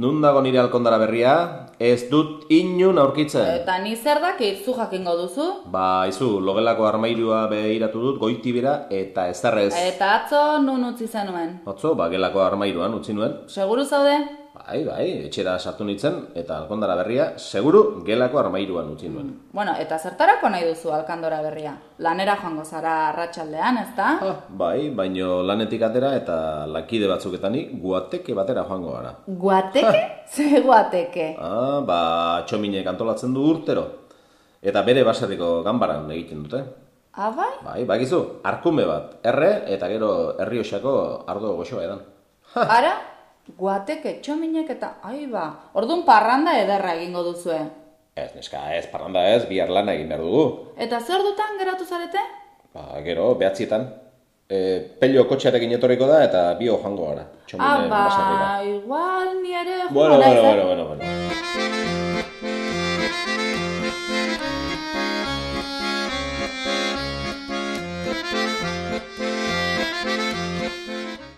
nun dago nire alkondara berria? Ez dut inun aurkitzen. Eta ni zer dakit zu jakingo duzu? Ba, izu, logelako armairua behiratu dut goitibera eta ezarrez. Eta atzo nun utzi zenuen. Otzo, ba, gelako armairuan utzi nuen. Seguru zaude? Bai, bai, etxera sartu nintzen eta alkondara berria, seguru gelako armairuan utzi nuen. Bueno, eta zertarako nahi duzu alkandora berria? Lanera joango zara arratsaldean, ezta? Ah, bai, baino lanetik atera eta lakide batzuketanik guateke batera joango gara. Guateke? Ze guateke? Ah, ba, txominek antolatzen du urtero. Eta bere baserriko ganbaran egiten dute. Ah, bai? Bai, bakizu, arkume bat, erre eta gero herriosako ardo goxoa edan. Ara? guateke, txominek eta, ai ba, orduan parranda ederra egingo duzue. Ez, neska, ez, parranda ez, bihar lan egin behar dugu. Eta zer dutan geratu zarete? Ba, gero, behatzietan. E, pelio kotxearekin etorriko da eta bi joango gara. Txomine ah, ba, igual ni ere joan bueno, eh? bueno, bueno, bueno, bueno.